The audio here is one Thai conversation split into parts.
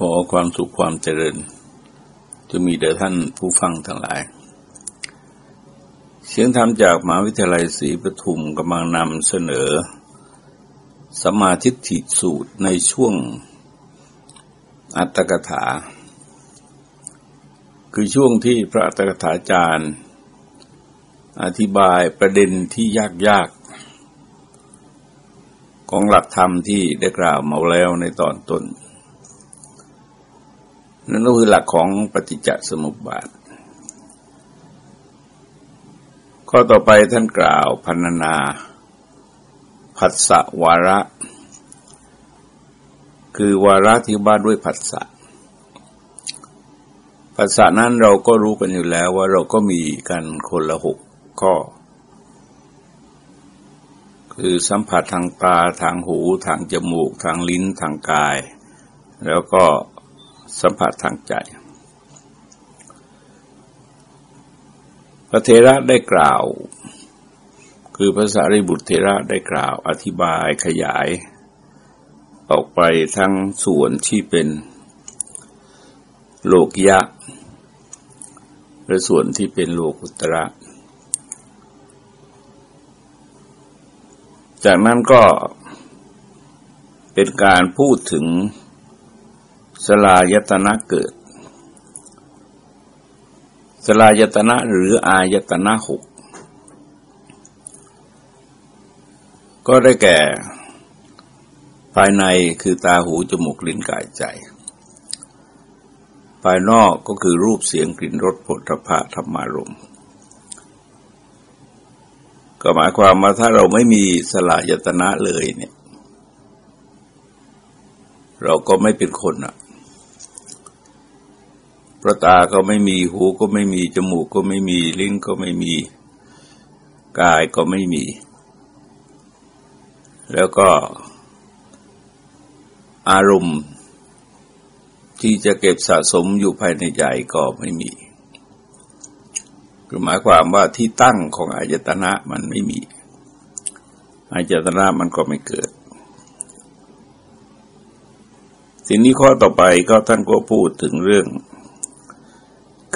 ขอความสุขความเจริญ จะมีแด่ท่านผู้ฟังทั้งหลาย เสียงธรรมจากมหาวิทยาลัยศรีปทุมกำลังนำเสนอสมาธิฐิสูตรในช่วงอัตตกถา คือช่วงที่พระอัตตกถาจารย์ อธิบายประเด็นที่ยากๆ ของหลักธรรมที่ได้กล่าวมาแล้วในตอนต้น นั่นก็คือหลักของปฏิจจสมุปบาท ข้อต่อไปท่านกล่าวพันนาผัสสะวาระ คือวาระที่บ้านด้วยผัสสะผัสสะนั้นเราก็รู้กันอยู่แล้วว่าเราก็มีกันคนละหกข้อ คือสัมผัสทางตาทางหู ทางจมูก ทางลิ้นทางกาย แล้วก็ สัมผัสทางใจ พระเทระได้กล่าว คือภาษาริบุตรเทระได้กล่าวอธิบายขยาย ออกไปทั้งส่วนที่เป็นโลกยะและส่วนที่เป็นโลกุตระ จากนั้นก็เป็นการพูดถึง สลายตนะเกิด สลายตนะหรืออายตนะหกก็ได้แก่ ภายในคือตาหูจมูกลิ้นกายใจ ภายนอกก็คือรูปเสียงกลิ่นรสผลพะธรรมารมก็หมายความว่าถ้าเราไม่มีสลายตนะเลยเนี่ย เราก็ไม่เป็นคนอะ พระตาก็ไม่มีหูก็ไม่มีจมูกก็ไม่มีลิ้นก็ไม่มี กายก็ไม่มี แล้วก็อารมณ์ที่จะเก็บสะสมอยู่ภายในใจก็ไม่มีคือหมายความว่าที่ตั้งของอายตนะมันไม่มี อายตนะมันก็ไม่เกิด สิ่งนี้ข้อต่อไปก็ท่านก็พูดถึงเรื่อง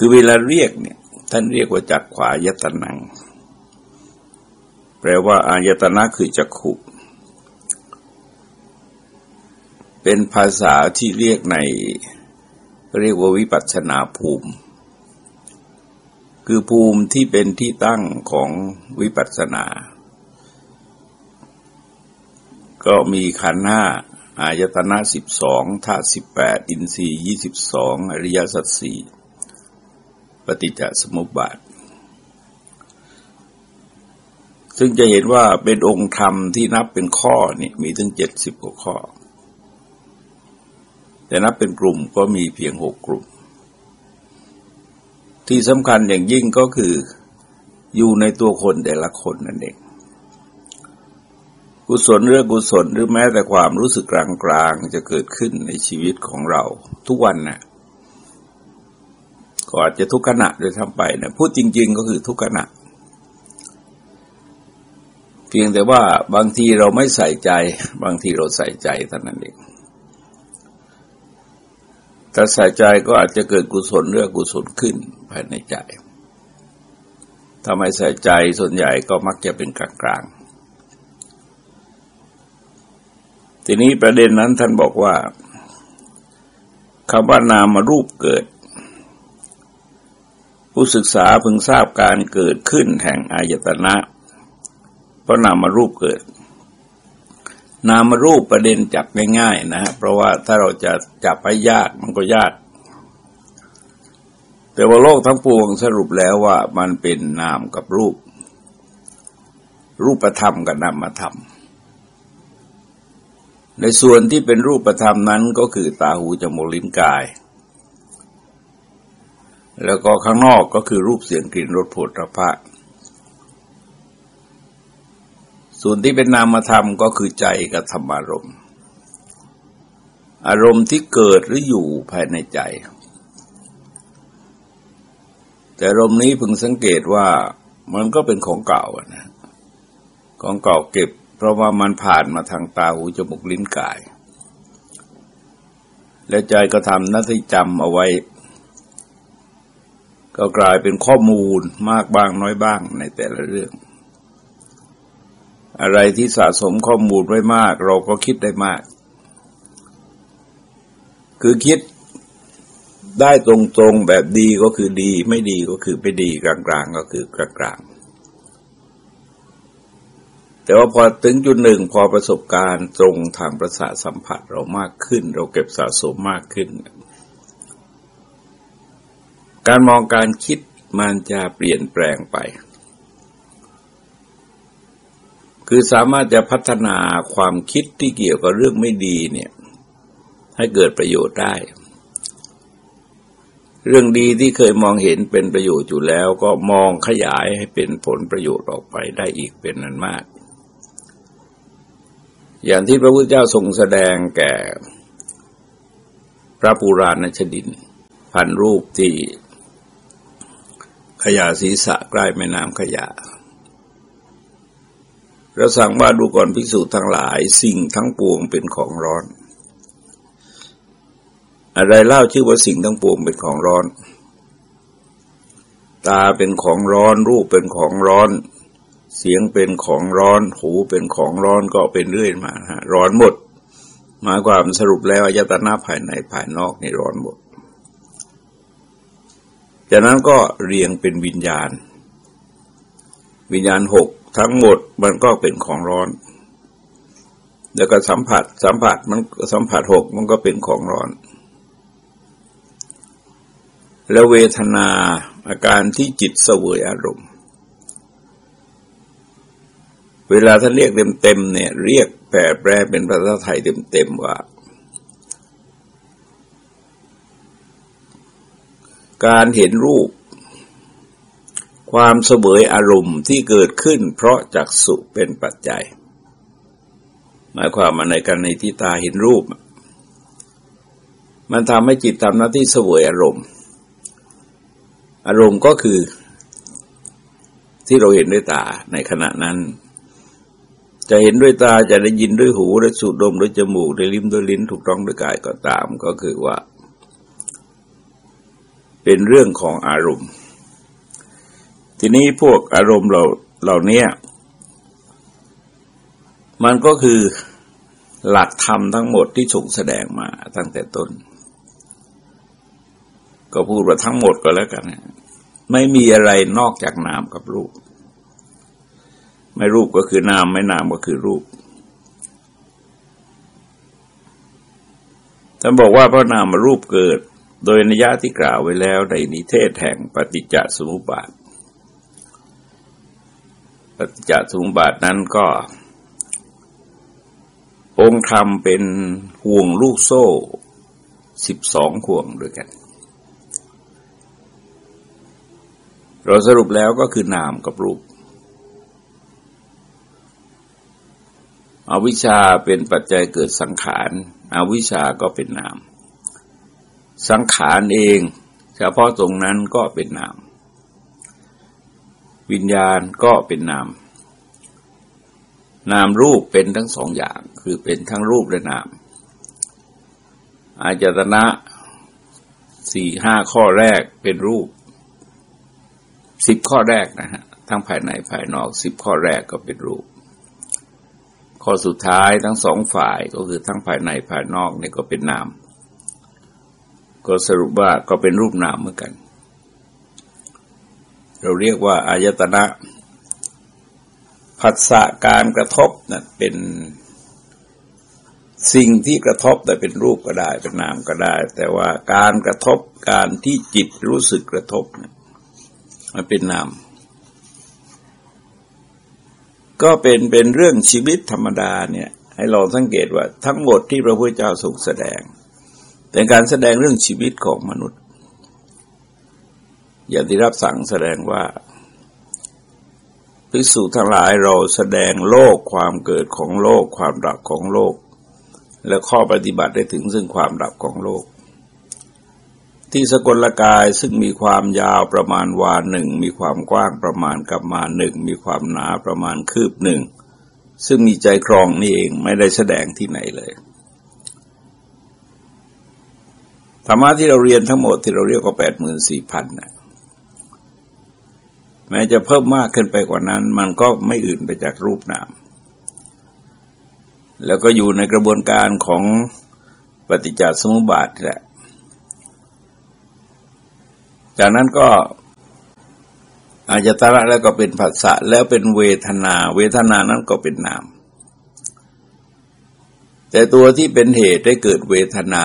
คือเวลาเรียกเนี่ย ท่านเรียกว่าจักขวายตนัง แปลว่าอายตนะคือจักขุ เป็นภาษาที่เรียกใน เรียกว่าวิปัสนาภูมิ คือภูมิที่เป็นที่ตั้งของวิปัสนา ก็มีขันห้าอายตนะสิบสองธาตุสิบแปดอินทรีย์ยี่สิบสองอริยสัจสี่ ปฏิจจสมุปบาท ซึ่งจะเห็นว่าเป็นองค์ธรรมที่นับเป็นข้อนี่มีถึงเจ็ดสิบกว่าข้อ แต่นับเป็นกลุ่มก็มีเพียงหกกลุ่ม ที่สำคัญอย่างยิ่งก็คืออยู่ในตัวคนแต่ละคนนั่นเองกุศลเรื่องกุศลหรือแม้แต่ความรู้สึกกลางๆจะเกิดขึ้นในชีวิตของเราทุกวันนะ่ะ ก็อาจจะทุกขณะโดยทำไปนะพูดจริง ๆ ก็คือทุกขณะ เพียงแต่ว่าบางทีเราไม่ใส่ใจ บางทีเราใส่ใจเท่านั้นเองถ้าใส่ใจก็อาจจะเกิดกุศลเรื่องกุศลขึ้นภายในใจถ้าไมใส่ใจส่วนใหญ่ก็มักจะเป็นกลางๆทีนี้ประเด็นนั้นท่านบอกว่าคำว่านามารูปเกิด ผู้ศึกษาพึงทราบการเกิดขึ้นแห่งอายตนะเพราะนามารูปเกิด นามารูปประเด็นจับง่ายๆนะฮะเพราะว่าถ้าเราจะจับไปยากมันก็ยาก แต่ว่าโลกทั้งปวงสรุปแล้วว่ามันเป็นนามกับรูป รูปธรรมกับนามธรรมในส่วนที่เป็นรูปธรรมนั้นก็คือตาหูจมูกลิ้นกาย แล้วก็ข้างนอกก็คือรูปเสียงกลิ่นรสผลพระส่วนที่เป็นนามธรรมก็คือใจกับธรรมารมณ์ อารมณ์ที่เกิดหรืออยู่ภายในใจ แต่อารมณ์นี้พึงสังเกตว่ามันก็เป็นของเก่านะของเก่าเก็บ เพราะว่ามันผ่านมาทางตาหูจมูกลิ้นกาย และใจก็ทำหน้าที่จำเอาไว้ ก็กลายเป็นข้อมูลมากบ้างน้อยบ้างในแต่ละเรื่อง อะไรที่สะสมข้อมูลไว้มาก เราก็คิดได้มาก คือคิดได้ตรงๆแบบดีก็คือดี ไม่ดีก็คือไม่ดีกลางๆ ก็คือกลางๆ แต่ว่าพอถึงจุดหนึ่งพอประสบการณ์ตรงทางประสาทสัมผัสเรามากขึ้น เราเก็บสะสมมากขึ้น การมองการคิดมันจะเปลี่ยนแปลงไป คือสามารถจะพัฒนาความคิดที่เกี่ยวกับเรื่องไม่ดีเนี่ยให้เกิดประโยชน์ได้ เรื่องดีที่เคยมองเห็นเป็นประโยชน์อยู่แล้ว ก็มองขยายให้เป็นผลประโยชน์ออกไปได้อีกเป็นนั้นมาก อย่างที่พระพุทธเจ้าทรงแสดงแก่ พระปูราณชดิน พันรูปที่ ขยะศีรษะใกล้แม่น้ำขยะเราสั่งว่าดูก่อนภิกษุทั้งหลายสิ่งทั้งปวงเป็นของร้อน อะไรเล่าชื่อว่าสิ่งทั้งปวงเป็นของร้อน ตาเป็นของร้อนรูปเป็นของร้อน เสียงเป็นของร้อน หูเป็นของร้อนก็เป็นเรื่อยมาฮะร้อนหมด มาความสรุปแล้วอายตนะภายในภายนอกนี่ร้อนหมด จากนั้นก็เรียงเป็นวิญญาณ วิญญาณหกทั้งหมดมันก็เป็นของร้อน แล้วก็สัมผัสสัมผัสมันสัมผัสหกมันก็เป็นของร้อน แล้วเวทนาอาการที่จิตเสวยอารมณ์ เวลาท่านเรียกเต็มๆเนี่ย เรียกแปลแปลเป็นภาษาไทยเต็มๆว่า การเห็นรูป ความเสวยอารมณ์ที่เกิดขึ้นเพราะจักสุเป็นปัจจัย หมายความมาในการในที่ตาเห็นรูป มันทำให้จิตทำหน้าที่เสวยอารมณ์ อารมณ์ก็คือที่เราเห็นด้วยตาในขณะนั้น จะเห็นด้วยตาจะได้ยินด้วยหูได้สูดดมด้วยจมูกได้ลิ้มด้วยลิ้นถูกต้องด้วยกายก็ตาม ก็คือว่า เป็นเรื่องของอารมณ์ ทีนี้พวกอารมณ์เราเหล่านี้มันก็คือหลักธรรมทั้งหมดที่ถูกแสดงมาตั้งแต่ต้น ก็พูดว่าทั้งหมดก็แล้วกัน ไม่มีอะไรนอกจากนามกับรูป ไม่รูปก็คือนามไม่นามก็คือรูปท่านบอกว่าพระนามรูปเกิด โดยนิยาที่กล่าวไว้แล้วในนิเทศแห่งปฏิจจสมุปบาท ปฏิจจสมุปบาทนั้นก็ องค์ธรรมเป็นห่วงลูกโซ่สิบสองห่วงด้วยกัน เราสรุปแล้วก็คือนามกับรูปอวิชชาเป็นปัจจัยเกิดสังขารอวิชชาก็เป็นนาม สังขารเองเฉพาะตรงนั้นก็เป็นนาม วิญญาณก็เป็นนาม นามรูปเป็นทั้งสองอย่าง คือเป็นทั้งรูปและนาม อาจตนะสี่ห้าข้อแรกเป็นรูปสิบข้อแรกนะฮะทั้งภายในภายนอกสิบข้อแรกก็เป็นรูป ข้อสุดท้ายทั้งสองฝ่ายก็คือทั้งภายในภายนอกนี่ก็เป็นนาม ก็สรุปว่าก็เป็นรูปนามเหมือนกัน เราเรียกว่าอายตนะผัสสะการกระทบนะ่ะเป็นสิ่งที่กระทบแต่เป็นรูปก็ได้เป็นนามก็ได้ แต่ว่าการกระทบการที่จิตรู้สึกกระทบนะมันเป็นนาม ก็เป็นเป็นเรื่องชีวิตธรรมดาเนี่ย ให้เราสังเกตว่าทั้งหมดที่พระพุทธเจ้าทรงแสดง เป็นการแสดงเรื่องชีวิตของมนุษย์ อย่างที่รับสั่งแสดงว่าภิกษุทั้งหลายเราแสดงโลกความเกิดของโลก ความดับของโลก และข้อปฏิบัติได้ถึงซึ่งความดับของโลก ที่สกลกายซึ่งมีความยาวประมาณวาหนึ่งมีความกว้างประมาณกับมาหนึ่งมีความหนาประมาณคืบหนึ่งซึ่งมีใจครองนี่เองไม่ได้แสดงที่ไหนเลย ธรรมะที่เราเรียนทั้งหมดที่เราเรียกว่าแปดหมื่นสี่พันน่ะแม้จะเพิ่มมากขึ้นไปกว่านั้น มันก็ไม่อื่นไปจากรูปนาม แล้วก็อยู่ในกระบวนการของปฏิจจสมุปบาทแหละ จากนั้นก็อาจตระแล้วก็เป็นผัสสะแล้วเป็นเวทนา เวทนานั้นก็เป็นนาม แต่ตัวที่เป็นเหตุได้เกิดเวทนา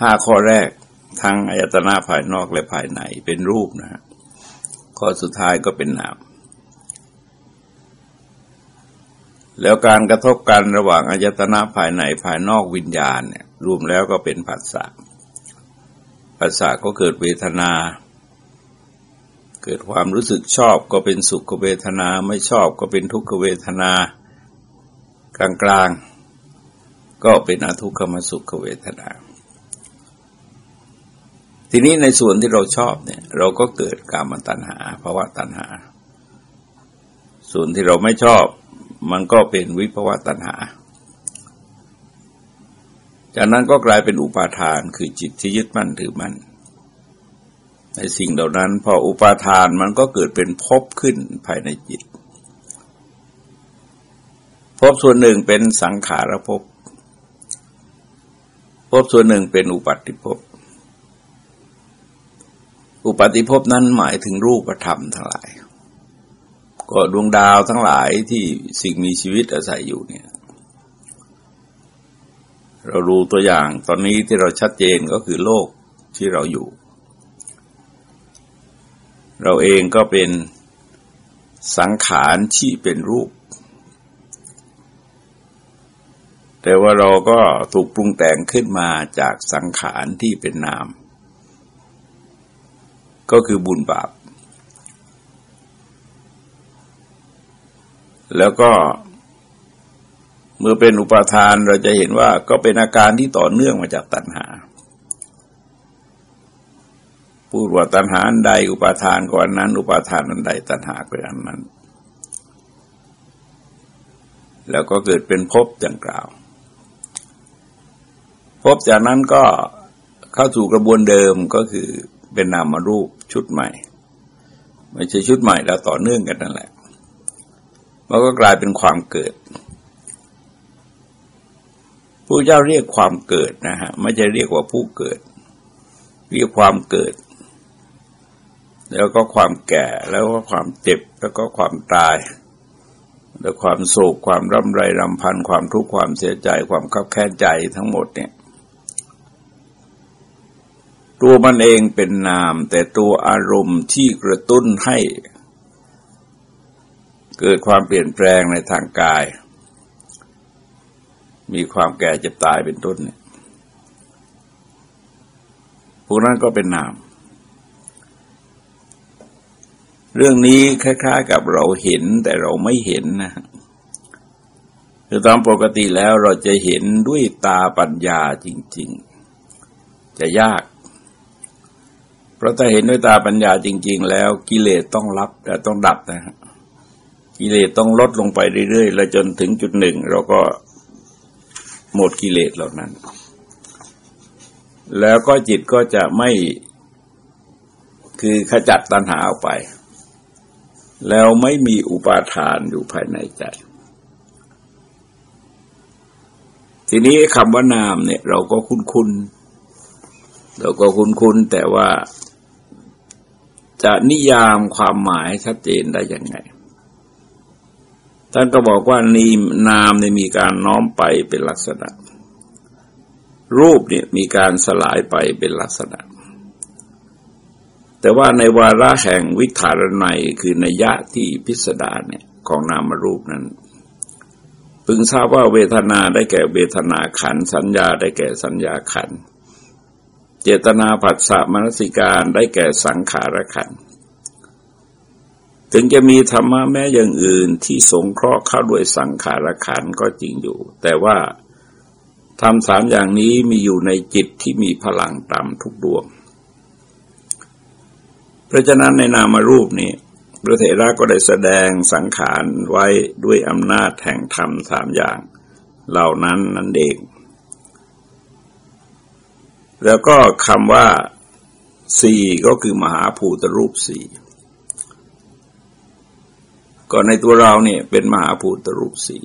ห้าข้อแรกทั้งอายตนะภายนอกและภายในเป็นรูปนะฮะข้อสุดท้ายก็เป็นนามแล้วการกระทบกันระหว่างอายตนะภายในภายนอกวิญญาณเนี่ยรวมแล้วก็เป็นผัสสะผัสสะก็เกิดเวทนา เกิดความรู้สึกชอบก็เป็นสุขเวทนาไม่ชอบก็เป็นทุกขเวทนา กลางๆก็เป็นอทุกขมสุขเวทนา ทีนี้ในส่วนที่เราชอบเนี่ย เราก็เกิดกามตัณหาภาวะตัณหา ส่วนที่เราไม่ชอบ มันก็เป็นวิภาวะตัณหา จากนั้นก็กลายเป็นอุปาทานคือจิตที่ยึดมั่นถือมั่นในสิ่งเหล่านั้น พออุปาทานมันก็เกิดเป็นภพขึ้นภายในจิตภพส่วนหนึ่งเป็นสังขารภพภพส่วนหนึ่งเป็นอุปัติภพ อุปาติภพนั้นหมายถึงรูปธรรมทั้งหลาย ก็ดวงดาวทั้งหลายที่สิ่งมีชีวิตอาศัยอยู่เนี่ย เรารู้ตัวอย่างตอนนี้ที่เราชัดเจนก็คือโลกที่เราอยู่ เราเองก็เป็นสังขารที่เป็นรูป แต่ว่าเราก็ถูกปรุงแต่งขึ้นมาจากสังขารที่เป็นนาม ก็คือบุญบาป แล้วก็เมื่อเป็นอุปาทานเราจะเห็นว่าก็เป็นอาการที่ต่อเนื่องมาจากตัณหาพูดว่าตัณหาอันใดอุปาทานก่อนนั้น อุปาทานอันใดตัณหาก็อันนั้น แล้วก็เกิดเป็นภพดังกล่าวภพจากนั้นก็เข้าสู่กระบวนเดิมก็คือ เป็นนามรูปชุดใหม่ไม่ใช่ชุดใหม่แล้วต่อเนื่องกันนั่นแหละมันก็กลายเป็นความเกิดผู้เจ้าเรียกความเกิดนะฮะไม่ใช่เรียกว่าผู้เกิด เรียกความเกิด แล้วก็ความแก่แล้วก็ความเจ็บ แล้วก็ความตาย แล้วความโศกความร่ำไรรำพันความทุกข์ความเสียใจ ความขับแค้นใจทั้งหมดเนี่ย ตัวมันเองเป็นนาม แต่ตัวอารมณ์ที่กระตุ้นให้ เกิดความเปลี่ยนแปลงในทางกาย มีความแก่เจ็บตายเป็นต้นเนี่ยพวกนั้นก็เป็นนาม เรื่องนี้คล้าย ๆ กับเราเห็นแต่เราไม่เห็นนะคือตามปกติแล้วเราจะเห็นด้วยตาปัญญาจริง ๆ จะยาก เพราะถ้าเห็นด้วยตาปัญญาจริง ๆ แล้วกิเลสต้องรับแต่ต้องดับนะฮะกิเลสต้องลดลงไปเรื่อยๆแล้วจนถึงจุดหนึ่งเราก็หมดกิเลสเหล่านั้น แล้วก็จิตก็จะไม่คือขจัดตัณหาออกไป แล้วไม่มีอุปาทานอยู่ภายในใจ ทีนี้คำว่านามเนี่ย เราก็คุ้นๆเราก็คุ้นๆแต่ว่า จะนิยามความหมายชัดเจนได้ยังไง ท่านก็บอกว่านีนามเนี่ยมีการน้อมไปเป็นลักษณะ รูปเนี่ยมีการสลายไปเป็นลักษณะ แต่ว่าในวาระแห่งวิถารณยคือในยะที่พิสดารเนี่ยของนามรูปนั้นพึงทราบว่าเวทนาได้แก่เวทนาขัน สัญญาได้แก่สัญญาขัน เจตนาผัสสะมนสิการได้แก่สังขารขัน ถึงจะมีธรรมะแม้อย่างอื่นที่สงเคราะห์เข้าด้วยสังขารขันก็จริงอยู่ แต่ว่าทำสามอย่างนี้มีอยู่ในจิตที่มีพลังต่ำทุกดวง เพราะฉะนั้นในนามารูปนี้พระเถระก็ได้แสดงสังขารไว้ด้วยอำนาจแห่งธรรมสามอย่าง เหล่านั้นนั่นเอง แล้วก็คำว่าสี่ก็คือมหาภูตรูปสี่ก็ในตัวเราเนี่ยเป็นมหาภูตรูปสี่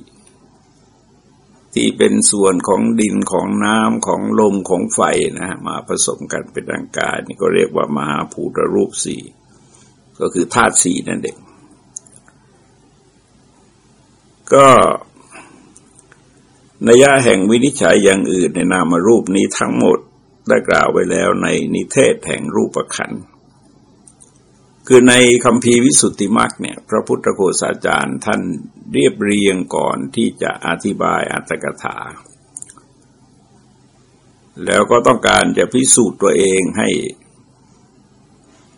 ที่เป็นส่วนของดินของน้ำของลมของไฟนะ มาผสมกันเป็นร่างกายนี่ก็เรียกว่ามหาภูตรูปสี่ก็คือธาตุสี่นั่นเองก็นัยะแห่งวินิจฉัยอย่างอื่นในนามรูปนี้ทั้งหมด ได้กล่าวไว้แล้วในนิเทศแห่งรูปขันธ์คือในคำพีวิสุทธิมรรคเนี่ย พระพุทธโฆษาจารย์ท่านเรียบเรียงก่อนที่จะอธิบายอัตถกถา แล้วก็ต้องการจะพิสูจน์ตัวเองให้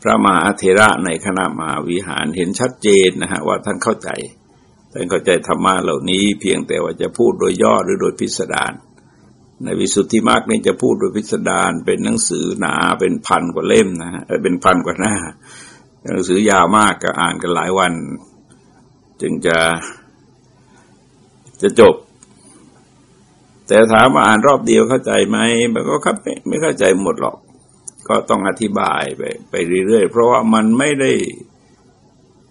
พระมหาเถระในคณะมหาวิหารเห็นชัดเจนนะฮะว่าท่านเข้าใจท่านเข้าใจธรรมะเหล่านี้เพียงแต่ว่าจะพูดโดยย่อหรือโดยพิสดาร ในวิสุทธิมรรคนี่จะพูดโดยพิสดารเป็นหนังสือหนาเป็นพันกว่าเล่มนะฮะเป็นพันกว่าหน้า หนังสือยาวมากก็อ่านกันหลายวัน จึงจะจะจบ แต่ถามว่าอ่านรอบเดียวเข้าใจไหมมันก็ครับไม่เข้าใจหมดหรอก ก็ต้องอธิบายไปไปเรื่อยๆ เพราะว่ามันไม่ได้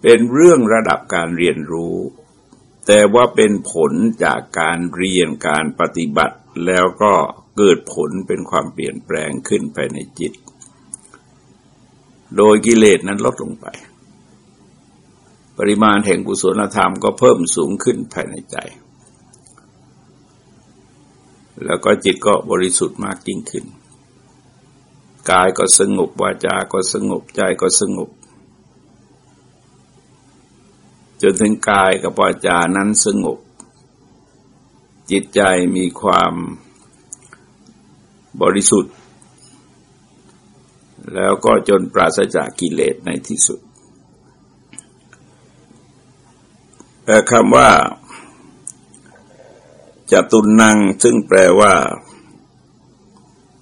เป็นเรื่องระดับการเรียนรู้ แต่ว่าเป็นผลจากการเรียนการปฏิบัติ แล้วก็เกิดผลเป็นความเปลี่ยนแปลงขึ้นภายในจิต โดยกิเลสนั้นลดลงไป ปริมาณแห่งกุศลธรรมก็เพิ่มสูงขึ้นภายในใจ แล้วก็จิตก็บริสุทธิ์มากยิ่งขึ้น กายก็สงบวาจาก็สงบใจก็สงบจนถึงกายกับวาจานั้นสงบ จิตใจมีความบริสุทธิ์ แล้วก็จนปราศจากกิเลสในที่สุดแต่คำว่าจตุนังซึ่งแปลว่า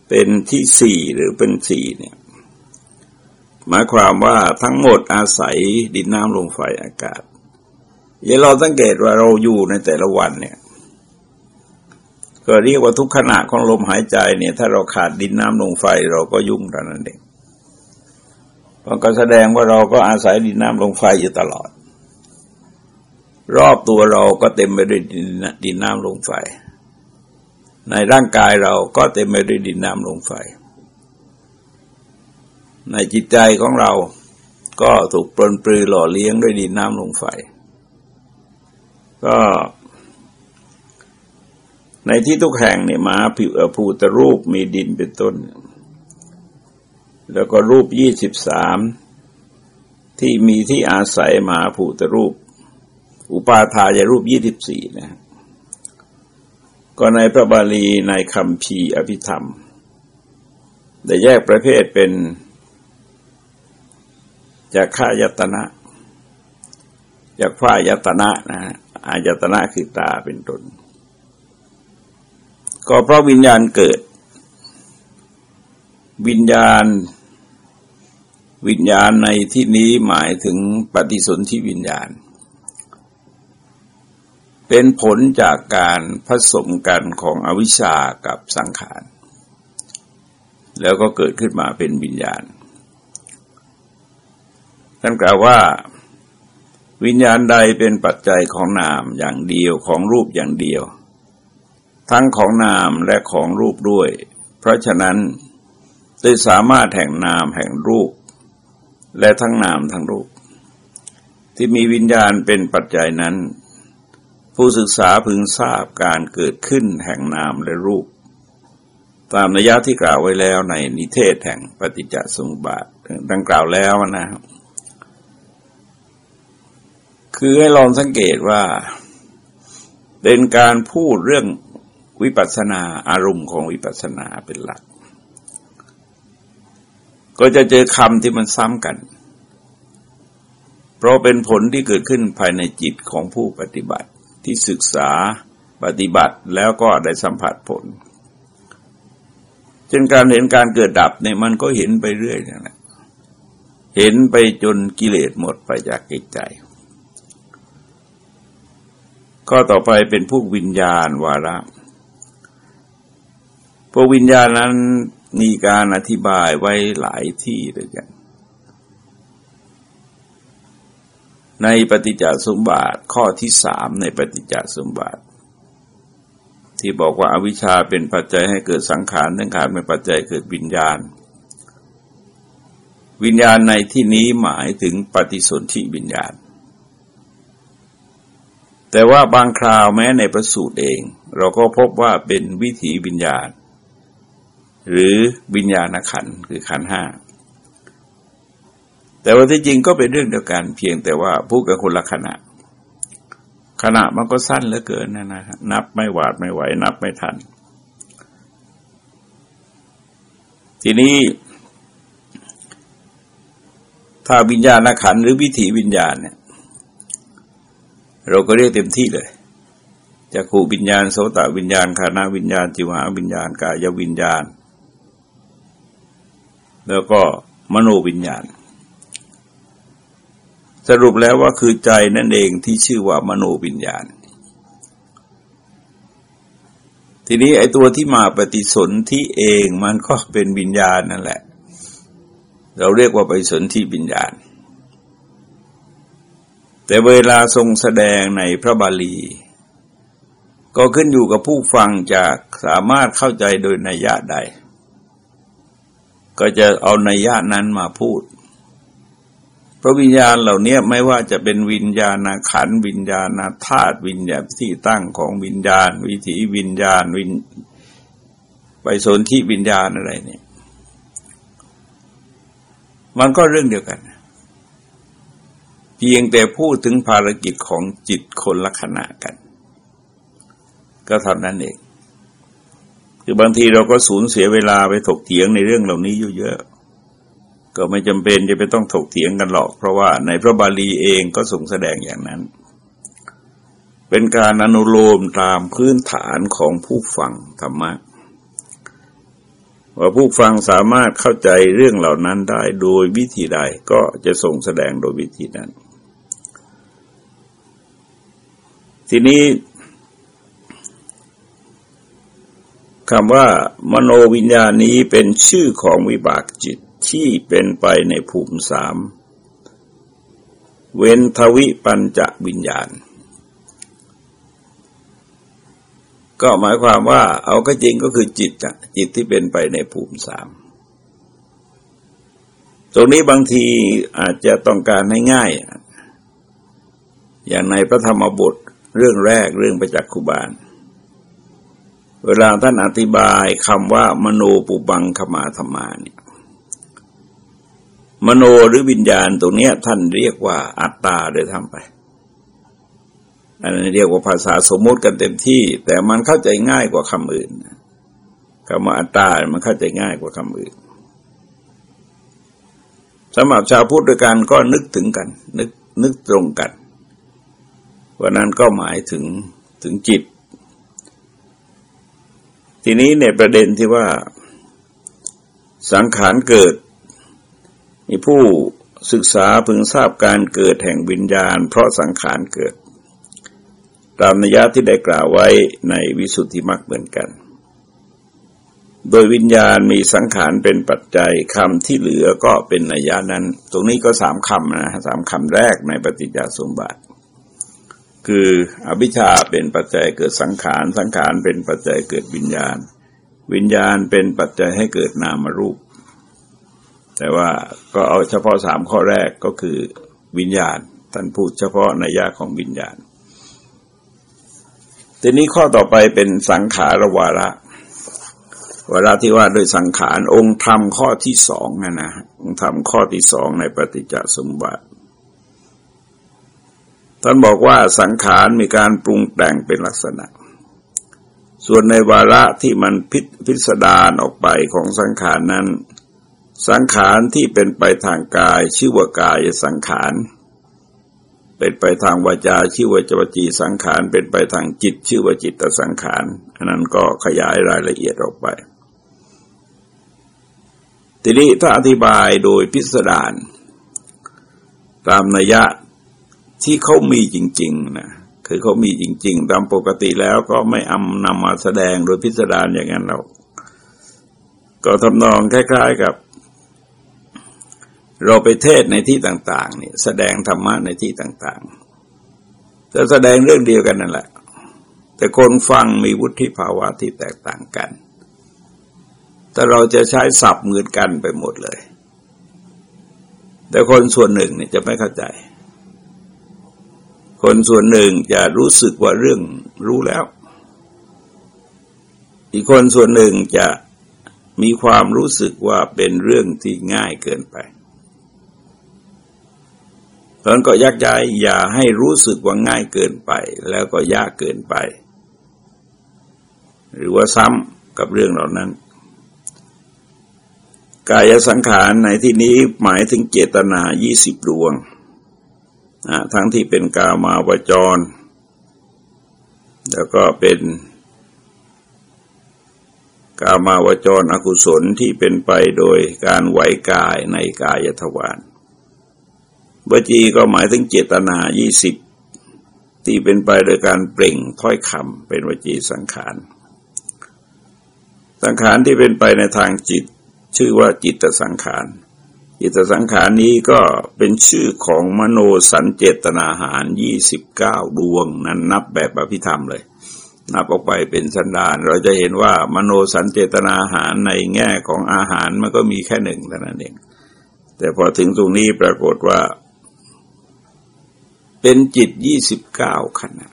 เป็นที่สี่หรือเป็นสี่เนี่ยหมายความว่าทั้งหมดอาศัยดินน้ำลมไฟอากาศอย่าเราสังเกตว่าเราอยู่ในแต่ละวันเนี่ย ก็เรียกว่าทุกขณะของลมหายใจเนี่ย ถ้าเราขาดดินน้ำลมไฟเราก็ยุ่งแล้วนั่นเองมันก็แสดงว่าเราก็อาศัยดินน้ำลมไฟอยู่ตลอด รอบตัวเราก็เต็มไปด้วยดินน้ำลมไฟ ในร่างกายเราก็เต็มไปด้วยดินน้ำลมไฟ ในจิตใจของเราก็ถูกปลนปลือหล่อเลี้ยงด้วยดินน้ำลมไฟ ก็ ในที่ทุกแห่งเนี่ยมาผิวภูตรูปมีดินเป็นต้น แล้วก็รูปยี่สิบสามที่มีที่อาศัยมาภูตรูป อุปาทายรูปยี่สิบสี่นะก็ในพระบาลีในคำพีอภิธรรม ได้แยกประเภทเป็นจากข้ายตนะจากฝ้ายตนะนะฮะอายตนะคือตาเป็นต้น ก็เพราะวิญญาณเกิด วิญญาณ วิญญาณในที่นี้หมายถึงปฏิสนธิวิญญาณ เป็นผลจากการผสมกันของอวิชชากับสังขาร แล้วก็เกิดขึ้นมาเป็นวิญญาณท่านกล่าวว่าวิญญาณใดเป็นปัจจัยของนามอย่างเดียวของรูปอย่างเดียว ทั้งของนามและของรูปด้วย เพราะฉะนั้นได้สามารถแห่งนามแห่งรูป และทั้งนามทั้งรูป ที่มีวิญญาณเป็นปัจจัยนั้น ผู้ศึกษาพึงทราบการเกิดขึ้นแห่งนามและรูป ตามนัยยะที่กล่าวไว้แล้วในนิเทศแห่งปฏิจจสมุปบาทดังกล่าวแล้วนะครับคือให้ลองสังเกตว่า เป็นการพูดเรื่อง วิปัสสนาอารมณ์ของวิปัสสนาเป็นหลัก ก็จะเจอคำที่มันซ้ำกัน เพราะเป็นผลที่เกิดขึ้นภายในจิตของผู้ปฏิบัติที่ศึกษาปฏิบัติแล้วก็ได้สัมผัสผลเช่นการเห็นการเกิดดับเนี่ยมันก็เห็นไปเรื่อยนั่นแหละเห็นไปจนกิเลสหมดไปจากจิตใจ ก็ต่อไปเป็นพวกวิญญาณวาระ พวกวิญญาณนั้นมีการอธิบายไว้หลายที่ด้วยกัน ในปฏิจจสมบัติข้อที่สามในปฏิจจสมบัติ ที่บอกว่าอาวิชชาเป็นปัจจัยให้เกิดสังขารสังขารเป็นปัจจัยเกิดวิญญาณ วิญญาณในที่นี้หมายถึงปฏิสนธิวิญญาณ แต่ว่าบางคราวแม้ในประสูตรเอง เราก็พบว่าเป็นวิถีวิญญาณ หรือวิญญาณขันคือขันห้าแต่ว่าที่จริงก็เป็นเรื่องเดียวกัน เพียงแต่ว่าพูดกับคนละขณะ ขณะมันก็สั้นเหลือเกินนะนะนับไม่หวาดไม่ไหว นับไม่ทัน ทีนี้ถ้าวิญญาณขันหรือวิถีวิญญาณเนี่ย เราก็เรียกเต็มที่เลยจะขูวิญญาณโสตวิญญาณคานาวิญญาณจิวหาวิญญาณกายวิญญาณ แล้วก็มโนวิญญาณ สรุปแล้วว่าคือใจนั่นเองที่ชื่อว่ามโนวิญญาณ ทีนี้ไอ้ตัวที่มาปฏิสนธิเองมันก็เป็นวิญญาณนั่นแหละ เราเรียกว่าปฏิสนธิวิญญาณ แต่เวลาทรงแสดงในพระบาลีก็ขึ้นอยู่กับผู้ฟังจากสามารถเข้าใจโดยนัยยะใด ก็จะเอาในญาตินั้นมาพูด พระวิญญาณเหล่านี้ไม่ว่าจะเป็นวิญญาณขันวิญญาณธาตุวิญญาณที่ตั้งของวิญญาณ วิถีวิญญาณวินไปโซนที่วิญญาณอะไรเนี่ย มันก็เรื่องเดียวกัน เพียงแต่พูดถึงภารกิจของจิตคนละขณะกัน ก็เท่านั้นเอง คือบางทีเราก็สูญเสียเวลาไปถกเถียงในเรื่องเหล่านี้เยอะๆก็ไม่จำเป็นจะไปต้องถกเถียงกันหรอก เพราะว่าในพระบาลีเองก็ทรงแสดงอย่างนั้น เป็นการอนุโลมตามพื้นฐานของผู้ฟังธรรมะว่าผู้ฟังสามารถเข้าใจเรื่องเหล่านั้นได้โดยวิธีใดก็จะทรงแสดงโดยวิธีนั้น ทีนี้ คำว่ามโนวิญญาณนี้เป็นชื่อของวิบากจิตที่เป็นไปในภูมิสาม เวนทวิปัญจวิญญาณ ก็หมายความว่าเอาก็จริงก็คือจิตจิตที่เป็นไปในภูมิสาม ตรงนี้บางทีอาจจะต้องการให้ง่าย อย่างในพระธรรมบทเรื่องแรกเรื่องประจักขุบาล เวลาท่านอธิบายคำว่ามโนปุบังขมาธรรมาเนี่ยมโนหรือวิญญาณตรงนี้ท่านเรียกว่าอัตตาเลยทำไป อันนี้เรียกว่าภาษาสมมติกันเต็มที่ แต่มันเข้าใจง่ายกว่าคำอื่นคำว่าอัตตา มันเข้าใจง่ายกว่าคำอื่นสำหรับชาวพุทธด้วยกันก็นึกถึงกัน นึกนึกตรงกันวันนั้นก็หมายถึงถึงจิต ทีนี้ในประเด็นที่ว่าสังขารเกิดมีผู้ศึกษาพึงทราบการเกิดแห่งวิญญาณ เพราะสังขารเกิด ตามนัยยะที่ได้กล่าวไว้ในวิสุทธิมรรคเหมือนกัน โดยวิญญาณมีสังขารเป็นปัจจัยคำที่เหลือก็เป็นนัยยะนั้น ตรงนี้ก็สามคำนะสามคำแรกในปฏิจจสมบัติ คืออภิชาเป็นปัจจัยเกิดสังขาร สังขารเป็นปัจจัยเกิดวิญญาณ วิญญาณเป็นปัจจัยให้เกิดนามรูป แต่ว่าก็เอาเฉพาะสามข้อแรกก็คือวิญญาณท่านพูดเฉพาะในยาของวิญญาณ ทีนี้ข้อต่อไปเป็นสังขารวาระวาระที่ว่าโดยสังขารองค์ธรรมข้อที่สองนะนะองค์ธรรมข้อที่สองในปฏิจจสมบัติ ท่านบอกว่าสังขารมีการปรุงแต่งเป็นลักษณะ ส่วนในวาระที่มันพิพิสดารออกไปของสังขารนั้น สังขารที่เป็นไปทางกายชื่อว่ากายสังขาร เป็นไปทางวาจาชื่อว่าจวจีสังขาร เป็นไปทางจิตชื่อว่าจิตสังขาร อันนั้นก็ขยายรายละเอียดออกไป ทีนี้ถ้าอธิบายโดยพิสดารตามนัยยะ ที่เขามีจริง ๆนะคือเขามีจริง ๆ ตามปกติแล้วก็ไม่อำนำมาแสดงโดยพิสดารอย่างนั้นเรา ก็ทำนองคล้าย ๆกับ เราไปเทศในที่ต่าง ๆ เนี่ย แสดงธรรมะในที่ต่าง ๆ จะแสดงเรื่องเดียวกันนั่นแหละ แต่คนฟังมีวุฒิภาวะที่แตกต่างกัน แต่เราจะใช้ศัพท์เหมือนกันไปหมดเลย แต่คนส่วนหนึ่งเนี่ยจะไม่เข้าใจ คนส่วนหนึ่งจะรู้สึกว่าเรื่องรู้แล้ว อีกคนส่วนหนึ่งจะมีความรู้สึกว่าเป็นเรื่องที่ง่ายเกินไปเพราะนั้นก็ยักย้ายอย่าให้รู้สึกว่าง่ายเกินไป แล้วก็ยากเกินไป หรือว่าซ้ำกับเรื่องเหล่านั้น กายสังขารในที่นี้หมายถึงเจตนายี่สิบดวง ทั้งที่เป็นกามาวจร แล้วก็เป็นกามาวจรอกุศลที่เป็นไปโดยการไหวกายในกายทวารวจีก็หมายถึงเจตนายี่สิบที่เป็นไปโดยการเปล่งถ้อยคำเป็นวจีสังขาร สังขารที่เป็นไปในทางจิต ชื่อว่าจิตสังขาร จิตสังขารนี้ก็เป็นชื่อของมโนสัญเจตนาหารยี่สิบเก้าดวงนั้นนับแบบอภิธรรมเลย นับออกไปเป็นสันดานเราจะเห็นว่ามโนสันเจตนาอาหารในแง่ของอาหารมันก็มีแค่หนึ่งเท่านั้นเอง แต่พอถึงตรงนี้ปรากฏว่า เป็นจิตยี่สิบเก้าขณะ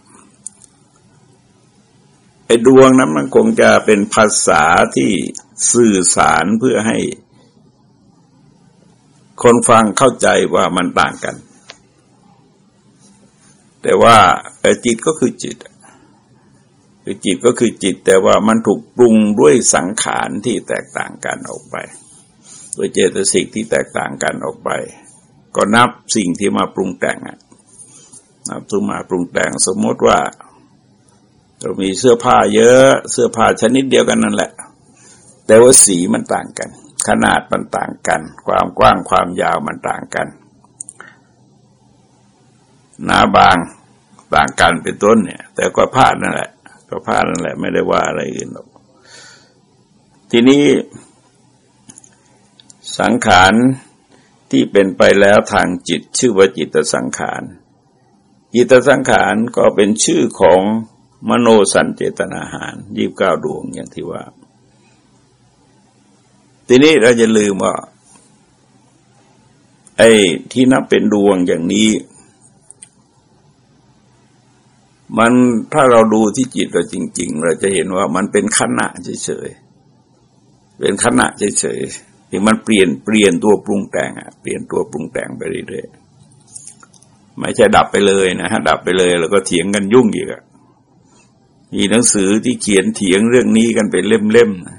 ไอ้ดวงนั้นมันคงจะเป็นภาษาที่สื่อสารเพื่อให้ คนฟังเข้าใจว่ามันต่างกัน แต่ว่าจิตก็คือจิต คือจิตก็คือจิต แต่ว่ามันถูกปรุงด้วยสังขารที่แตกต่างกันออกไปโดยเจตสิกที่แตกต่างกันออกไป ก็นับสิ่งที่มาปรุงแต่งอะนับตัวมาปรุงแต่งสมมติว่าเรามีเสื้อผ้าเยอะ เสื้อผ้าชนิดเดียวกันนั่นแหละ แต่ว่าสีมันต่างกัน ขนาดมันต่างกัน ความกว้างความยาวมันต่างกัน หนาบางต่างกันเป็นต้นเนี่ย แต่ก็ผ้านั่นแหละ ก็ผ้านั่นแหละ ไม่ได้ว่าอะไรอื่นหรอก ทีนี้สังขารที่เป็นไปแล้วทางจิตชื่อว่าจิตสังขาร จิตสังขารก็เป็นชื่อของมโนสัญเจตนาหารยีบเก้าดวงอย่างที่ว่า ทีนี้เราจะลืมว่า ไอ้ที่นับเป็นดวงอย่างนี้ มันถ้าเราดูที่จิตเราจริง ๆ เราจะเห็นว่ามันเป็นขณะเฉยๆเป็นขณะเฉยๆที่มันเปลี่ยนเปลี่ยนตัวปรุงแต่งอะเปลี่ยนตัวปรุงแต่งไปเรื่อยๆไม่ใช่ดับไปเลยนะฮะดับไปเลย แล้วก็เถียงกันยุ่งอีกอะมีหนังสือที่เขียนเถียงเรื่องนี้กันเป็นเล่มๆนะ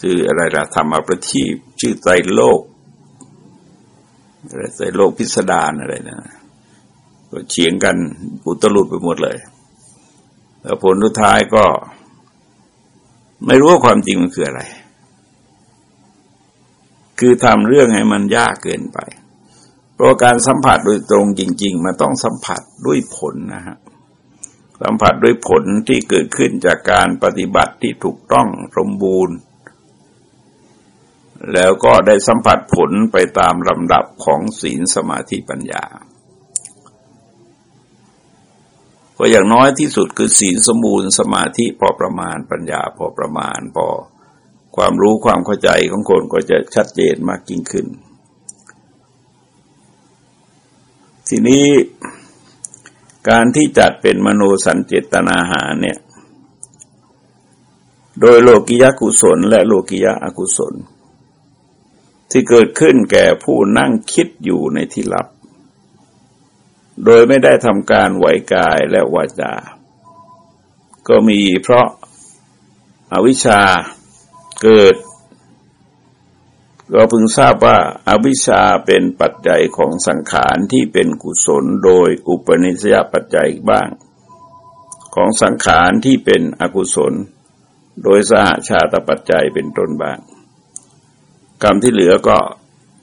ชื่ออะไรล่ะธรรมประทีปชื่อใจโลกอะไรใจโลกพิสดารอะไรนะก็เฉียงกันอุตลุดไปหมดเลย แล้วผลสุดท้ายก็ ไม่รู้ว่าความจริงมันคืออะไร คือทำเรื่องให้มันยากเกินไป เพราะการสัมผัสโดยตรงจริง ๆมันต้องสัมผัสด้วยผลนะฮะสัมผัสด้วยผลที่เกิดขึ้นจากการปฏิบัติที่ถูกต้องสมบูรณ์ แล้วก็ได้สัมผัสผลไปตามลำดับของศีลสมาธิปัญญา ก็อย่างน้อยที่สุดคือศีลสมบูรณ์สมาธิพอประมาณปัญญาพอประมาณพอความรู้ความเข้าใจของคนก็จะชัดเจนมากยิ่งขึ้น ทีนี้การที่จัดเป็นมโนสัญเจตนาหาเนี่ย โดยโลกิยากุศลและโลกิยาอกุศล ที่เกิดขึ้นแก่ผู้นั่งคิดอยู่ในที่ลับ โดยไม่ได้ทำการไหวกายและวาจา ก็มีเพราะอาวิชชาเกิด ก็พึงทราบว่าอาวิชชาเป็นปัจจัยของสังขารที่เป็นกุศลโดยอุปนิสัยปัจจัยบ้าง ของสังขารที่เป็นอกุศล โดยสหาชาตปัจจัยเป็นต้นบ้าง กรรมที่เหลือก็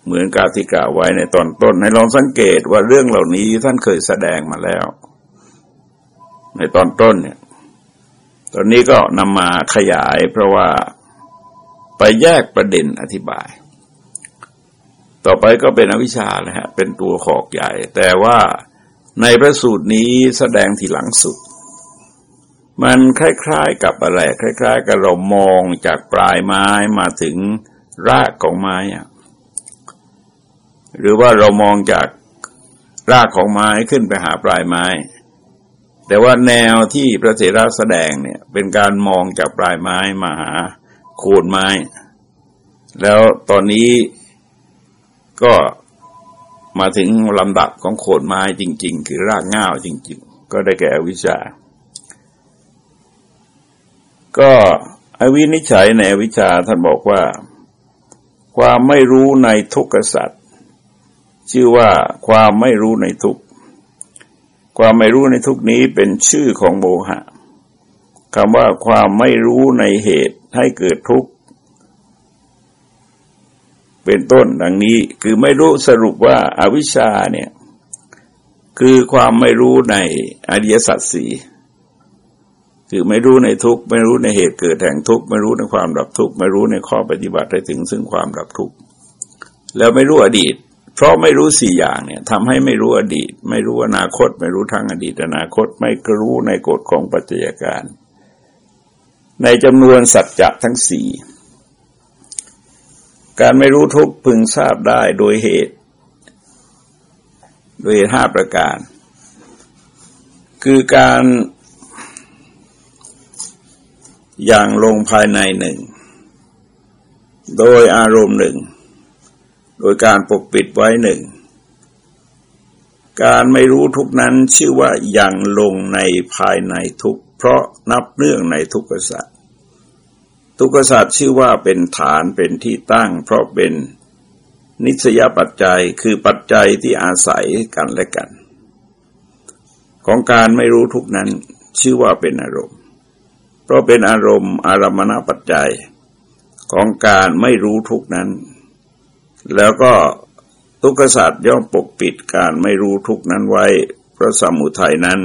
เหมือนกาที่กล่าวไว้ในตอนต้น ให้ลองสังเกตว่าเรื่องเหล่านี้ท่านเคยแสดงมาแล้ว ในตอนต้นเนี่ย ตอนนี้ก็นำมาขยายเพราะว่าไปแยกประเด็นอธิบาย ต่อไปก็เป็นอวิชชานะฮะ เป็นตัวขอกใหญ่ แต่ว่าในพระสูตรนี้แสดงทีหลังสุด มันคล้าย ๆ กับอะไร คล้าย ๆ กับเรามองจากปลายไม้มาถึง รากของไม้อะหรือว่าเรามองจากรากของไม้ขึ้นไปหาปลายไม้ แต่ว่าแนวที่พระเถระแสดงเนี่ยเป็นการมองจากปลายไม้มาหาโคนไม้ แล้วตอนนี้ก็มาถึงลำดับของโคนไม้จริง ๆ คือรากง่าวจริง ๆ ก็ได้แก่วิชา ก็อวินิจฉัยในวิชาท่านบอกว่า ความไม่รู้ในทุกขสัตว์ชื่อว่าความไม่รู้ในทุกความไม่รู้ในทุกนี้เป็นชื่อของโมหะคำว่าความไม่รู้ในเหตุให้เกิดทุกข์ เป็นต้นดังนี้คือไม่รู้สรุปว่าอาวิชชาเนี่ย คือความไม่รู้ในอริยสัจสี่ คือไม่รู้ในทุกข์ไม่รู้ในเหตุเกิดแห่งทุกข์ไม่รู้ในความดับทุกข์ไม่รู้ในข้อปฏิบัติให้ถึงซึ่งความดับทุกข์แล้วไม่รู้อดีต เพราะไม่รู้สี่อย่างเนี่ยทำให้ไม่รู้อดีต ไม่รู้อนาคต ไม่รู้ทางอดีตอนาคต ไม่รู้ในกฎของปัจจัยการ ในจำนวนสัจจะทั้งสี่การไม่รู้ทุกพึงทราบได้โดยเหตุ โดยห้าประการ คือการ อย่างลงภายในหนึ่ง โดยอารมณ์หนึ่ง โดยการปกปิดไว้หนึ่ง การไม่รู้ทุกนั้นชื่อว่าอยังลงในภายในทุก เพราะนับเนื่องในทุกขสัตว์ทุกขสัตว์ชื่อว่าเป็นฐานเป็นที่ตั้ง เพราะเป็นนิสยปัจจัยคือปัจจัยที่อาศัยกันและกัน ของการไม่รู้ทุกนั้นชื่อว่าเป็นอารมณ์ เพราะเป็นอารมณ์อารมณปัจจัยของการไม่รู้ทุกนั้น แล้วก็ทุกขศาสตร์ย่อมปกปิดการไม่รู้ทุกนั้นไว้เพราะสมุทัยนั้น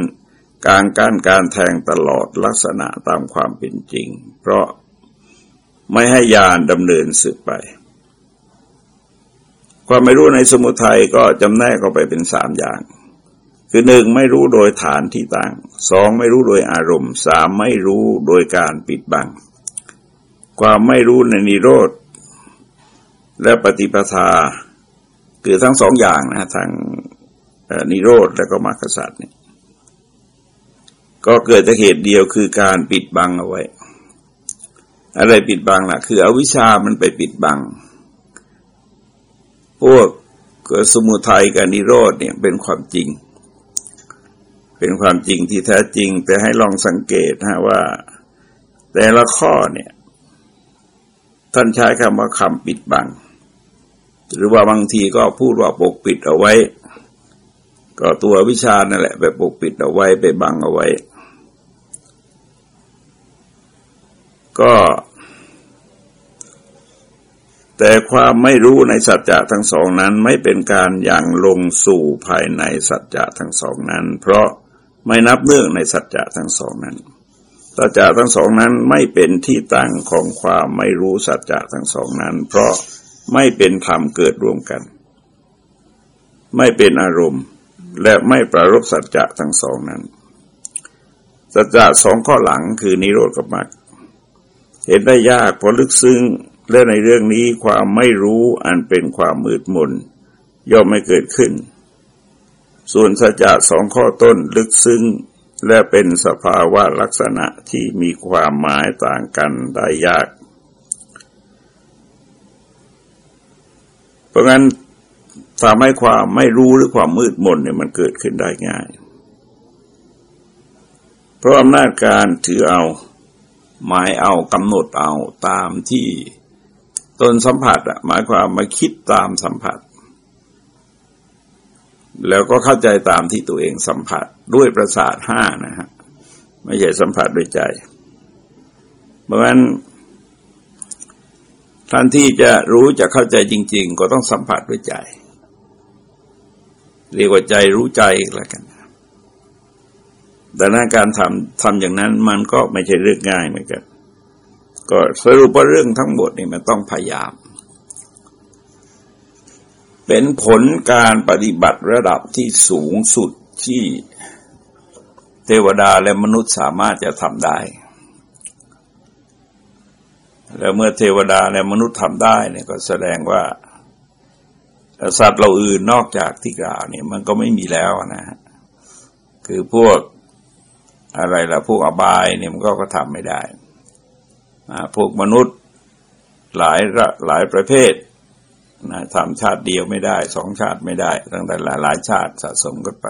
การการการแทงตลอดลักษณะตามความเป็นจริง เพราะไม่ให้ยานดำเนินสืบไป ความไม่รู้ในสมุทัยก็จำแนกออกไปเป็นสามอย่าง คือหนึ่งไม่รู้โดยฐานที่ตั้งสองไม่รู้โดยอารมณ์สามไม่รู้โดยการปิดบัง ความไม่รู้ในนิโรธ และปฏิปทา คือทั้งสองอย่างนะทางนิโรธและก็มรรคสัตว์เนี่ยก็เกิดจากเหตุเดียวคือการปิดบังเอาไว้ อะไรปิดบังล่ะ คืออวิชามันไปปิดบัง พวกสมุทัยกับนิโรธเนี่ยเป็นความจริง เป็นความจริงที่แท้จริง แต่ให้ลองสังเกตฮะว่า แต่ละข้อเนี่ย ท่านใช้คำว่าคำปิดบัง หรือว่าบางทีก็พูดว่าปกปิดเอาไว้ ก็ตัววิชานั่นแหละ ไปปกปิดเอาไว้ไปบังเอาไว้ ก็แต่ความไม่รู้ในสัจจะทั้งสองนั้นไม่เป็นการอย่างลงสู่ภายในสัจจะทั้งสองนั้น เพราะ ไม่นับเนื่องในสัจจะทั้งสองนั้นสัจจะทั้งสองนั้นไม่เป็นที่ตั้งของความไม่รู้สัจจะทั้งสองนั้น เพราะไม่เป็นธรรมเกิดร่วมกัน ไม่เป็นอารมณ์ และไม่ประรบสัจจะทั้งสองนั้น สัจจะสองข้อหลังคือนิโรธกับมรรคเห็นได้ยากเพราะลึกซึ้งและในเรื่องนี้ความไม่รู้อันเป็นความมืดมนย่อมไม่เกิดขึ้น ส่วนสัจจะสองข้อต้นลึกซึ้งและเป็นสภาวะลักษณะที่มีความหมายต่างกันได้ยาก เพราะงั้นทำให้ความไม่รู้หรือความมืดมนเนี่ยมันเกิดขึ้นได้ง่าย เพราะอำนาจการถือเอา หมายเอากำหนดเอาตามที่ตนสัมผัสอะหมายความมาคิดตามสัมผัส แล้วก็เข้าใจตามที่ตัวเองสัมผัสด้วยประสาทห้านะฮะไม่ใช่สัมผัสด้วยใจ เพราะฉะนั้นท่านที่จะรู้จะเข้าใจจริง ๆ ก็ต้องสัมผัสด้วยใจ เรียกว่าใจรู้ใจแล้วกันดังนั้นการทำทำอย่างนั้นมันก็ไม่ใช่เรื่องง่ายเหมือนกัน ก็สรุปว่าเรื่องทั้งหมดนี่มันต้องพยายาม เป็นผลการปฏิบัติระดับที่สูงสุดที่เทวดาและมนุษย์สามารถจะทำได้ แล้วเมื่อเทวดาและมนุษย์ทำได้เนี่ยก็แสดงว่าสัตว์เราอื่นนอกจากที่กล่าวเนี่ยมันก็ไม่มีแล้วนะฮะคือพวกอะไรล่ะ พวกอบายเนี่ยมันก็ก็ทำไม่ได้ พวกมนุษย์หลายหลายประเภท นะทำชาติเดียวไม่ได้ สองชาติไม่ได้ตั้งแต่หลายหลายชาติสะสมกันไป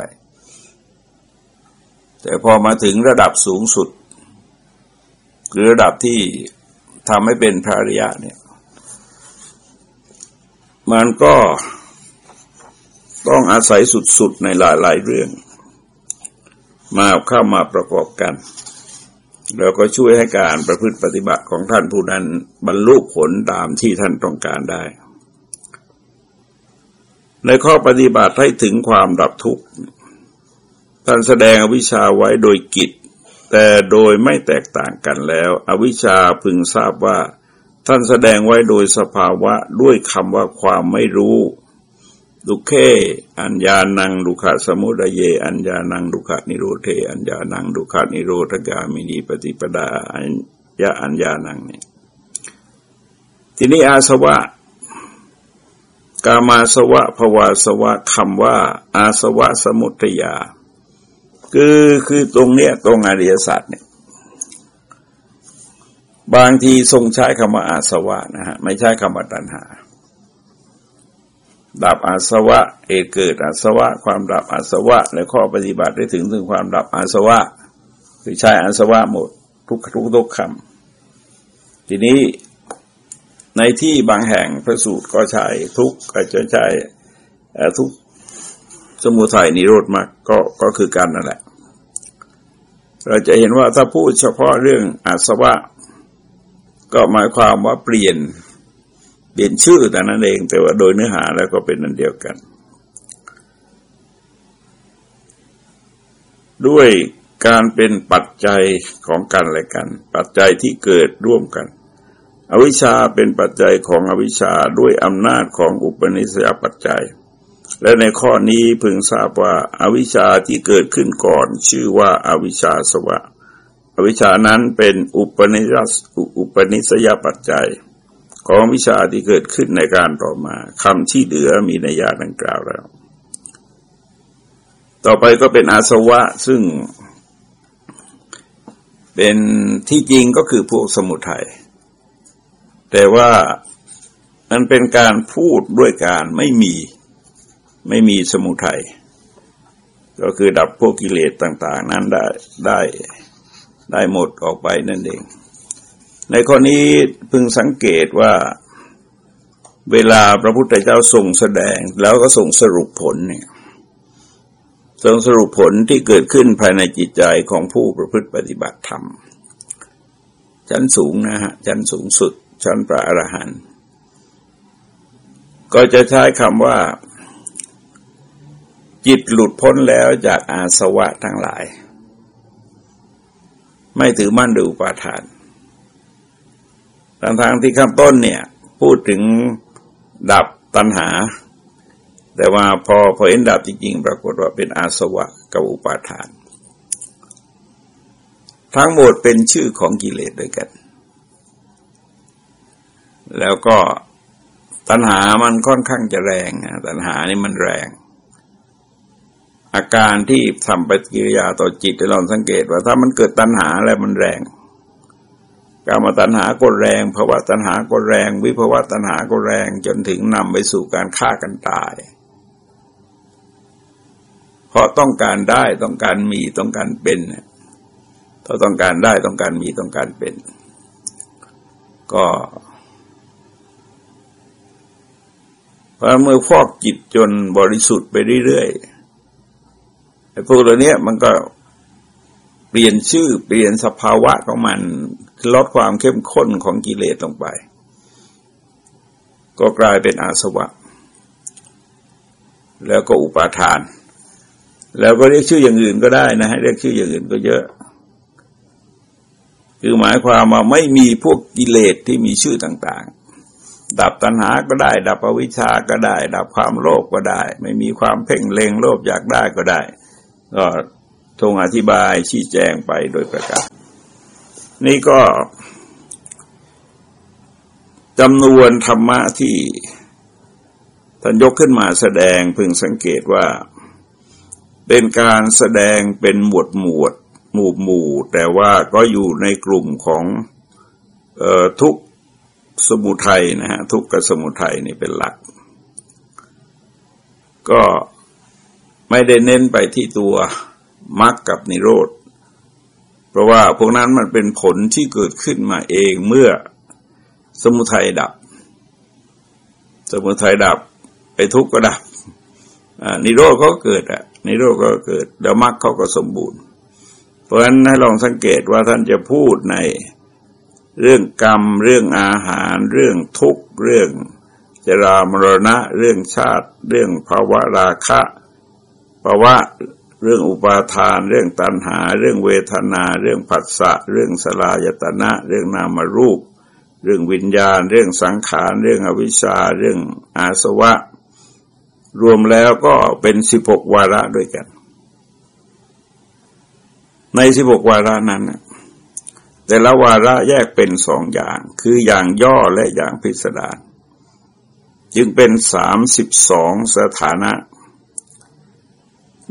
แต่พอมาถึงระดับสูงสุด คือระดับที่ทำให้เป็นพระริยะเนี่ย มันก็ต้องอาศัยสุดๆในหลาย ๆ เรื่อง มาเข้ามาประกอบกันแล้วก็ช่วยให้การประพฤติปฏิบัติของท่านผู้นั้นบรรลุผลตามที่ท่านต้องการได้ ในข้อปฏิบัติให้ถึงความดับทุกข์ท่านแสดงอวิชชาไว้โดยกิจ แต่โดยไม่แตกต่างกันแล้ว อวิชชาพึงทราบว่า ท่านแสดงไว้โดยสภาวะด้วยคำว่าความไม่รู้ดุเคอัญญานังดุขะสมุทเย อัญญานังดุขะนิโรเท อัญญานังดุขะนิโรธกามินีปฏิปดาอัญญาอัญญานังเนี่ยทีนี้อาสวะ กามาสวะภวาสวะคำว่า อาสวะสมุทยา คือคือตรงเนี้ยตรงอริยสัจเนี่ยบางทีทรงใช้คำว่าอาสวะนะฮะไม่ใช่คำว่าตัณหา ดับอาสวะเอเกิดอาสวะ ความดับอาสวะ และข้อปฏิบัติได้ถึงถึงความดับอาสวะ คือใช้อาสวะหมดทุกทุกทุกคำทีนี้ ในที่บางแห่งพระสูตรก็ใช้ทุกก็จะใช้ทุกสมุทัยนิโรธมากก็ก็คือกันนั่นแหละ เราจะเห็นว่าถ้าพูดเฉพาะเรื่องอาสวะ ก็หมายความว่าเปลี่ยนเปลี่ยนชื่อแต่นั้นเองแต่ว่าโดยเนื้อหาแล้วก็เป็นนันเดียวกัน ด้วยการเป็นปัจจัยของกันและกัน ปัจจัยที่เกิดร่วมกัน อวิชชาเป็นปัจจัยของอวิชชาด้วยอำนาจของอุปนิสัยปัจจัย และในข้อนี้พึงทราบว่าอาวิชชาที่เกิดขึ้นก่อน ชื่อว่าอาวิชชาสวะ อวิชชานั้นเป็นอุปนิสัยอุปนิสัยปัจจัย ของวิชาที่เกิดขึ้นในการต่อมาคำที่เหลือมีในยาดังกล่าวแล้ว ต่อไปก็เป็นอาสวะซึ่ง เป็นที่จริงก็คือพวกสมุทัย แต่ว่ามันเป็นการพูดด้วยการไม่มีไม่มีสมุทัยก็คือดับพวกกิเลสต่าง ๆ นั้นได้ได้ได้หมดออกไปนั่นเอง ในข้อนี้พึงสังเกตว่าเวลาพระพุทธเจ้าทรงแสดงแล้วก็ส่งสรุปผลเนี่ยทรงสรุปผลที่เกิดขึ้นภายในจิตใจของผู้ประพฤติปฏิบัติธรรม ชั้นสูงนะฮะชั้นสูงสุด ชั้นพระอรหันต์ก็จะใช้คำว่า จิตหลุดพ้นแล้วจากอาสวะทั้งหลาย ไม่ถือมั่นดูปาทานทางทางที่ข้างต้นเนี่ย พูดถึงดับตัณหา แต่ว่าพอพอเห็นดับจริงๆ ปรากฏว่าเป็นอาสวะกับอุปาทาน ทั้งหมดเป็นชื่อของกิเลสด้วยกัน แล้วก็ตัณหามันค่อนข้างจะแรงตัณหานี่มันแรง อาการที่ทำปฏิกิริยาต่อจิตเราสังเกตว่า ถ้ามันเกิดตัณหาแล้วมันแรงกามตัณหาก็แรงภาวะตัณหาก็แรง วิภาวะตัณหาก็แรง จนถึงนำไปสู่การฆ่ากันตาย เพราะต้องการได้ต้องการมีต้องการเป็นถ้าต้องการได้ต้องการมีต้องการเป็น ก็ พอเมื่อฟอกจิตจนบริสุทธิ์ไปเรื่อยๆไอ้พวกเหล่านี้มันก็เปลี่ยนชื่อเปลี่ยนสภาวะของมันลดความเข้มข้นของกิเลสลงไป ก็กลายเป็นอาสวะ แล้วก็อุปาทาน แล้วก็เรียกชื่ออย่างอื่นก็ได้นะฮะเรียกชื่ออย่างอื่นก็เยอะ คือหมายความว่าไม่มีพวกกิเลสที่มีชื่อต่างๆ ดับตัณหาก็ได้ ดับอวิชชาก็ได้ ดับความโลภก็ได้ ไม่มีความเพ่งเล็งโลภอยากได้ก็ได้ ก็ทรงอธิบายชี้แจงไปโดยประกาศ นี่ก็จำนวนธรรมะที่ท่านยกขึ้นมาแสดงพึงสังเกตว่า เป็นการแสดงเป็นหมวดหมวดหมู่หมู่ แต่ว่าก็อยู่ในกลุ่มของออทุก สมุทัยนะฮะทุกกับสมุทัยนี่เป็นหลัก ก็ไม่ได้เน้นไปที่ตัวมรรคกับนิโรธ เพราะว่าพวกนั้นมันเป็นผลที่เกิดขึ้นมาเองเมื่อสมุทัยดับ สมุทัยดับไปทุกข์ก็ดับนิโรธก็เกิดอะนิโรธก็เกิดแล้วมรรคเขาก็สมบูรณ์ เพราะฉะนั้นให้ลองสังเกตว่าท่านจะพูดใน เรื่องกรรม เรื่องอาหาร เรื่องทุกข์ เรื่องจรามรณะ เรื่องชาติ เรื่องภาวะราคะภาวะเรื่องอุปาทาน เรื่องตัณหา เรื่องเวทนา เรื่องผัสสะ เรื่องสลายตนะ เรื่องนามรูป เรื่องวิญญาณ เรื่องสังขาร เรื่องอวิชชา เรื่องอาสวะ รวมแล้วก็เป็นสิบหกวาระด้วยกัน ในสิบหกวาระนั้น แต่ละวาระแยกเป็นสองอย่าง คืออย่างย่อและอย่างพิสดารจึงเป็นสามสิบสองสถานะ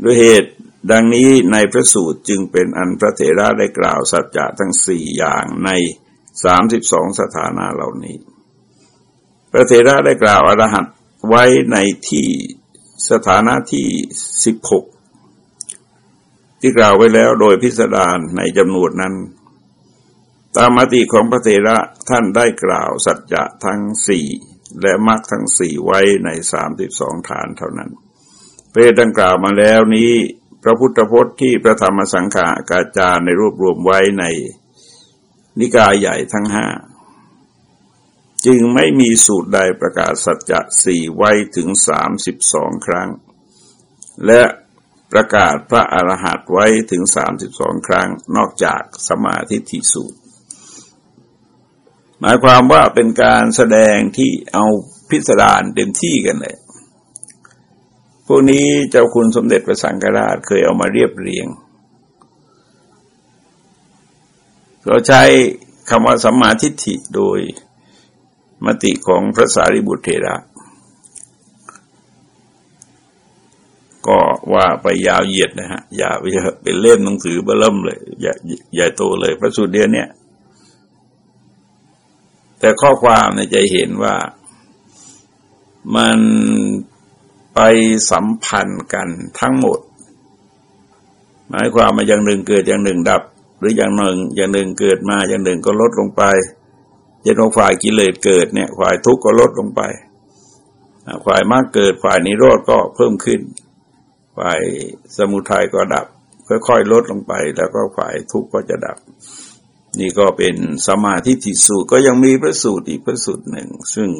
ด้วยเหตุดังนี้ในพระสูตรจึงเป็นอันพระเถระได้กล่าวสัจจะทั้งสี่อย่างในสามสิบสองสถานะเหล่านี้ พระเถระได้กล่าวอรหัตไว้ในที่สถานะที่สิบหกที่กล่าวไว้แล้วโดยพิสดารในจำนวนนั้น ตามมติของพระเถระท่านได้กล่าวสัจจะทั้งสี่และมรรคทั้งสี่ไว้ในสามสิบสองฐานเท่านั้นเพศดังกล่าวมาแล้วนี้ พระพุทธพจน์ที่พระธรรมสังฆากาจารในรวบรวมไว้ในนิกายใหญ่ทั้งห้าจึงไม่มีสูตรใดประกาศสัจจะสี่ไว้ถึงสามสิบสองครั้ง และประกาศพระอรหันต์ไว้ถึงสามสิบสองครั้ง นอกจากสมาธิทิสูตร หมายความว่าเป็นการแสดงที่เอาพิสดารเต็มที่กันเลย พวกนี้เจ้าคุณสมเด็จพระสังฆราชเคยเอามาเรียบเรียง เราใช้คำว่าสัมมาทิฏฐิโดยมติของพระสารีบุตรเถระก็ว่าไปยาวเหยียดนะฮะ อย่าไปเป็นเล่มหนังสือเบิ่มเลยอย่าใหญ่โตเลย พระสูตรเดียวเนี่ย แต่ข้อความในใจเห็นว่ามันไปสัมพันธ์กันทั้งหมด หมายความมาอย่างหนึ่งเกิดอย่างหนึ่งดับ หรืออย่างหนึ่งอย่างหนึ่งเกิดมาอย่างหนึ่งก็ลดลงไปเย็นฝ่ายกิเลสเกิดเนี่ยฝ่ายทุกข์ก็ลดลงไปฝ่ายมากเกิดฝ่ายนิโรธก็เพิ่มขึ้น ฝ่ายสมุทัยก็ดับ ค่อยๆลดลงไป แล้วก็ฝ่ายทุกข์ก็จะดับ นี่ก็เป็นสมาธิทิสูตรก็ยังมีพระสูตรอีกพระสูตรหนึ่ง ซึ่ง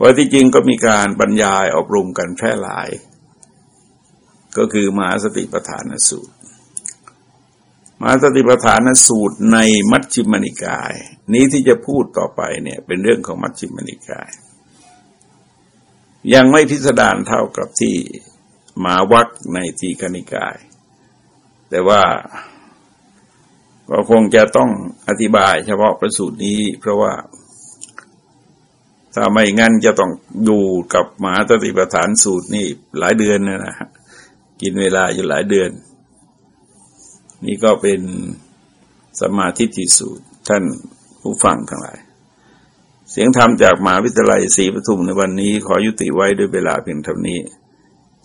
ว่าที่จริงก็มีการบรรยายอบรมกันแพร่หลาย ก็คือมหาสติปัฏฐานสูตรมหาสติปัฏฐานสูตรในมัชฌิมนิกาย นี้ที่จะพูดต่อไปเนี่ยเป็นเรื่องของมัชฌิมนิกาย ยังไม่พิสดารเท่ากับที่มาวักในทีคณิกาย แต่ว่า ก็คงจะต้องอธิบายเฉพาะประสูตรนี้ เพราะว่า ถ้าไม่งั้นจะต้องดูกับมหาสติปฐานสูตรนี่หลายเดือนนะฮะกินเวลาอยู่หลายเดือน นี่ก็เป็นสมาธิที่สุดท่านผู้ฟังทั้งหลาย เสียงธรรมจากมหาวิทยาลัยศรีปทุมในวันนี้ขอยุติไว้ด้วยเวลาเพียงเท่านี้